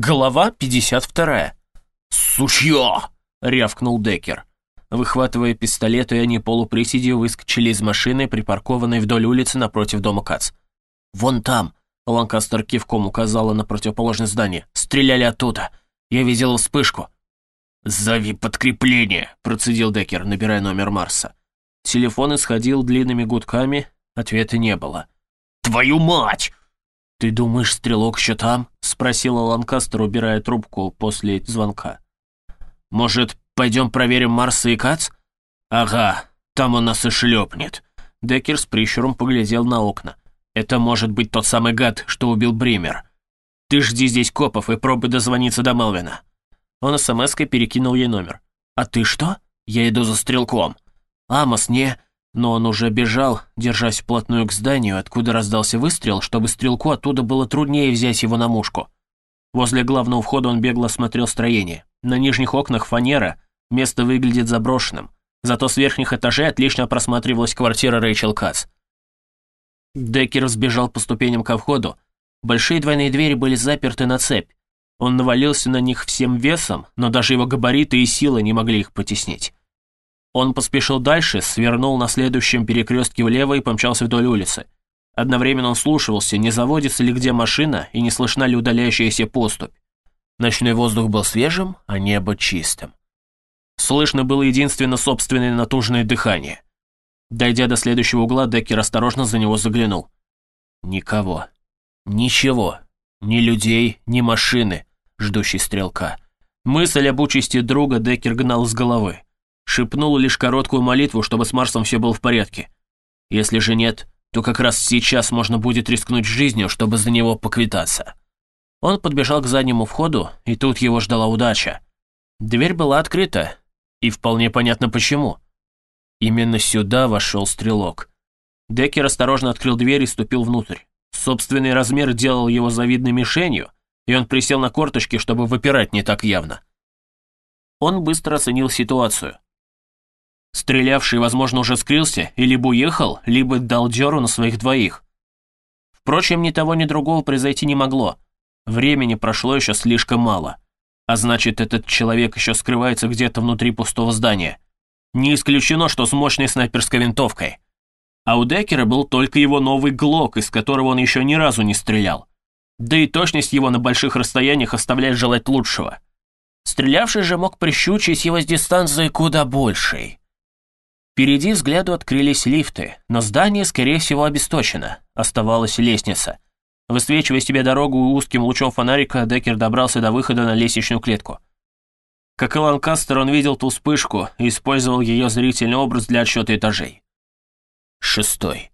Глава 52. «Сучье!» — рявкнул Деккер. Выхватывая пистолеты, они полуприседью выскочили из машины, припаркованной вдоль улицы напротив дома Кац. «Вон там!» — Ланкастер кивком указала на противоположное здание. «Стреляли оттуда! Я видел вспышку!» «Зови подкрепление!» — процедил Деккер, набирая номер Марса. Телефон исходил длинными гудками, ответа не было. «Твою мать!» «Ты думаешь, стрелок еще там?» — спросила Ланкастер, убирая трубку после звонка. «Может, пойдем проверим Марса и Кац?» «Ага, там он нас и шлепнет». Деккер с прищуром поглядел на окна. «Это может быть тот самый гад, что убил Бример. Ты жди здесь копов и пробуй дозвониться до Мелвина». Он смс-кой перекинул ей номер. «А ты что?» «Я иду за стрелком». «Амос, не...» Но он уже бежал, держась вплотную к зданию, откуда раздался выстрел, чтобы стрелку оттуда было труднее взять его на мушку. Возле главного входа он бегло осмотрел строение. На нижних окнах фанера, место выглядит заброшенным. Зато с верхних этажей отлично просматривалась квартира Рэйчел Кац. Деккер сбежал по ступеням ко входу. Большие двойные двери были заперты на цепь. Он навалился на них всем весом, но даже его габариты и сила не могли их потеснить. Он поспешил дальше, свернул на следующем перекрестке влево и помчался вдоль улицы. Одновременно он слушался, не заводится ли где машина и не слышна ли удаляющаяся поступь. Ночной воздух был свежим, а небо чистым. Слышно было единственно собственное натужное дыхание. Дойдя до следующего угла, Деккер осторожно за него заглянул. Никого. Ничего. Ни людей, ни машины, ждущей стрелка. Мысль об участи друга Деккер гнал с головы шепнул лишь короткую молитву, чтобы с Марсом все было в порядке. Если же нет, то как раз сейчас можно будет рискнуть жизнью, чтобы за него поквитаться. Он подбежал к заднему входу, и тут его ждала удача. Дверь была открыта, и вполне понятно почему. Именно сюда вошел стрелок. Деккер осторожно открыл дверь и ступил внутрь. Собственный размер делал его завидной мишенью, и он присел на корточки, чтобы выпирать не так явно. Он быстро оценил ситуацию. Стрелявший, возможно, уже скрылся и либо уехал, либо дал дёру на своих двоих. Впрочем, ни того, ни другого произойти не могло. Времени прошло еще слишком мало. А значит, этот человек еще скрывается где-то внутри пустого здания. Не исключено, что с мощной снайперской винтовкой. А у Деккера был только его новый ГЛОК, из которого он еще ни разу не стрелял. Да и точность его на больших расстояниях оставляет желать лучшего. Стрелявший же мог прищучить его с дистанции куда большей. Впереди взгляду открылись лифты, но здание, скорее всего, обесточено. Оставалась лестница. Высвечивая себе дорогу узким лучом фонарика, Деккер добрался до выхода на лестничную клетку. Как и Ланкастер, он видел ту вспышку и использовал ее зрительный образ для отсчета этажей. Шестой.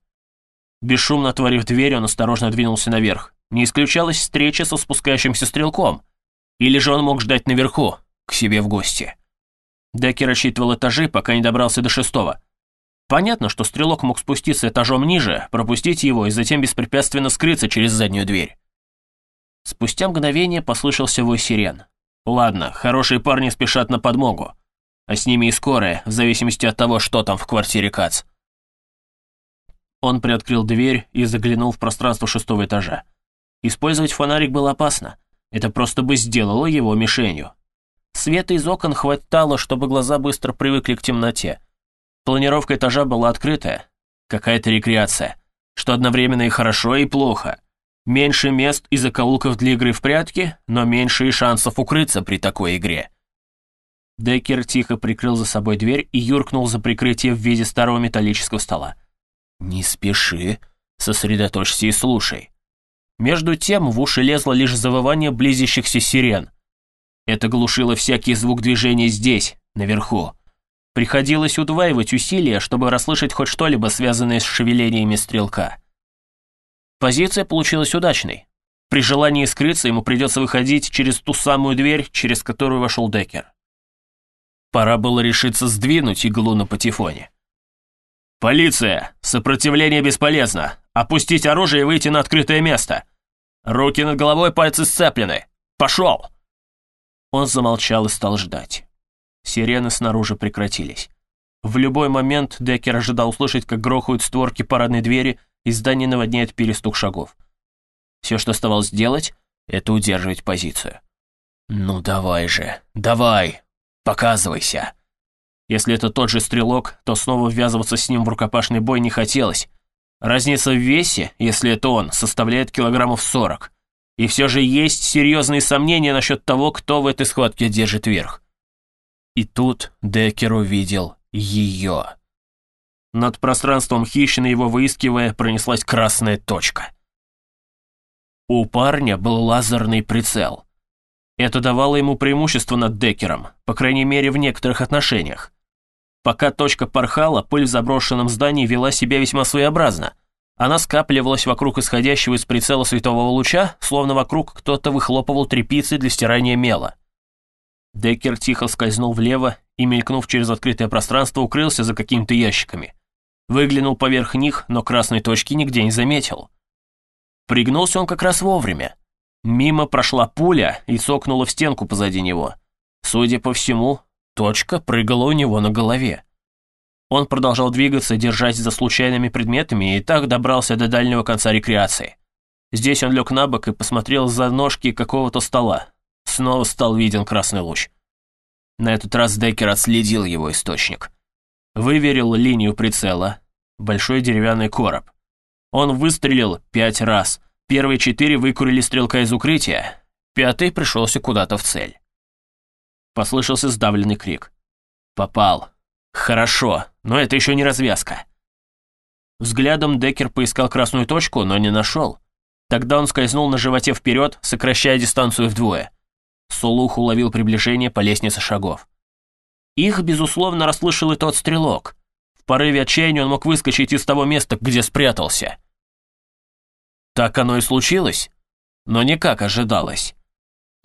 Бесшумно отворив дверь, он осторожно двинулся наверх. Не исключалась встреча со спускающимся стрелком. Или же он мог ждать наверху, к себе в гости. Деккер рассчитывал этажи, пока не добрался до шестого. Понятно, что стрелок мог спуститься этажом ниже, пропустить его и затем беспрепятственно скрыться через заднюю дверь. Спустя мгновение послышался вой сирен. Ладно, хорошие парни спешат на подмогу. А с ними и скорая, в зависимости от того, что там в квартире Кац. Он приоткрыл дверь и заглянул в пространство шестого этажа. Использовать фонарик было опасно. Это просто бы сделало его мишенью. Света из окон хватало, чтобы глаза быстро привыкли к темноте. Планировка этажа была открытая. Какая-то рекреация. Что одновременно и хорошо, и плохо. Меньше мест и закоулков для игры в прятки, но меньше и шансов укрыться при такой игре. Деккер тихо прикрыл за собой дверь и юркнул за прикрытие в виде старого металлического стола. «Не спеши, сосредоточься и слушай». Между тем в уши лезло лишь завывание близящихся сирен. Это глушило всякий звук движения здесь, наверху. Приходилось удваивать усилия, чтобы расслышать хоть что-либо, связанное с шевелениями стрелка. Позиция получилась удачной. При желании скрыться ему придется выходить через ту самую дверь, через которую вошел Деккер. Пора было решиться сдвинуть иглу на патефоне. «Полиция! Сопротивление бесполезно! Опустить оружие и выйти на открытое место! Руки над головой, пальцы сцеплены! Пошел!» Он замолчал и стал ждать. Сирены снаружи прекратились. В любой момент Деккер ожидал услышать, как грохают створки парадной двери, и здание наводняет перестук шагов. Все, что оставалось делать, это удерживать позицию. «Ну давай же, давай, показывайся!» Если это тот же стрелок, то снова ввязываться с ним в рукопашный бой не хотелось. Разница в весе, если это он, составляет килограммов сорок. И все же есть серьезные сомнения насчет того, кто в этой схватке держит верх. И тут Деккер увидел ее. Над пространством хищно его выискивая, пронеслась красная точка. У парня был лазерный прицел. Это давало ему преимущество над Деккером, по крайней мере в некоторых отношениях. Пока точка порхала, пыль в заброшенном здании вела себя весьма своеобразно. Она скапливалась вокруг исходящего из прицела светового луча, словно вокруг кто-то выхлопывал тряпицы для стирания мела. Деккер тихо скользнул влево и, мелькнув через открытое пространство, укрылся за какими-то ящиками. Выглянул поверх них, но красной точки нигде не заметил. Пригнулся он как раз вовремя. Мимо прошла пуля и цокнула в стенку позади него. Судя по всему, Точка прыгала у него на голове. Он продолжал двигаться, держась за случайными предметами, и так добрался до дальнего конца рекреации. Здесь он лег на бок и посмотрел за ножки какого-то стола. Снова стал виден красный луч. На этот раз Деккер отследил его источник. Выверил линию прицела. Большой деревянный короб. Он выстрелил пять раз. Первые четыре выкурили стрелка из укрытия. Пятый пришелся куда-то в цель. Послышался сдавленный крик. «Попал. Хорошо, но это еще не развязка». Взглядом Деккер поискал красную точку, но не нашел. Тогда он скользнул на животе вперед, сокращая дистанцию вдвое. Сулух уловил приближение по лестнице шагов. Их, безусловно, расслышал и тот стрелок. В порыве отчаяния он мог выскочить из того места, где спрятался. Так оно и случилось, но не как ожидалось.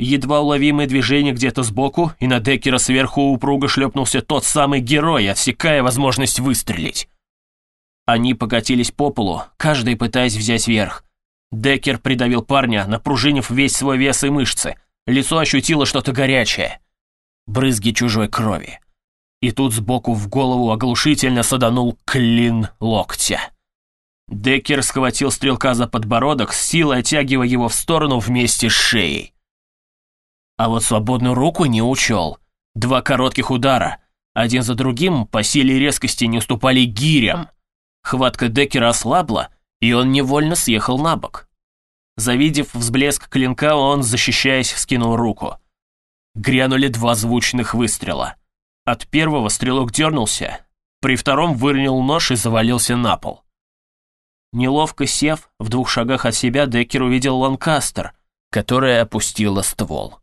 Едва уловимое движение где-то сбоку, и на Деккера сверху упруго шлепнулся тот самый герой, отсекая возможность выстрелить. Они покатились по полу, каждый пытаясь взять верх. Деккер придавил парня, напружинив весь свой вес и мышцы. Лицо ощутило что-то горячее. Брызги чужой крови. И тут сбоку в голову оглушительно саданул клин локтя. Деккер схватил стрелка за подбородок, с силой оттягивая его в сторону вместе с шеей. А вот свободную руку не учел. Два коротких удара, один за другим по силе и резкости не уступали гирям. Хватка Деккера ослабла, и он невольно съехал на бок. Завидев взблеск клинка, он, защищаясь, вскинул руку. Грянули два звучных выстрела. От первого стрелок дернулся, при втором выронил нож и завалился на пол. Неловко сев, в двух шагах от себя Деккер увидел Ланкастер, которая опустила ствол.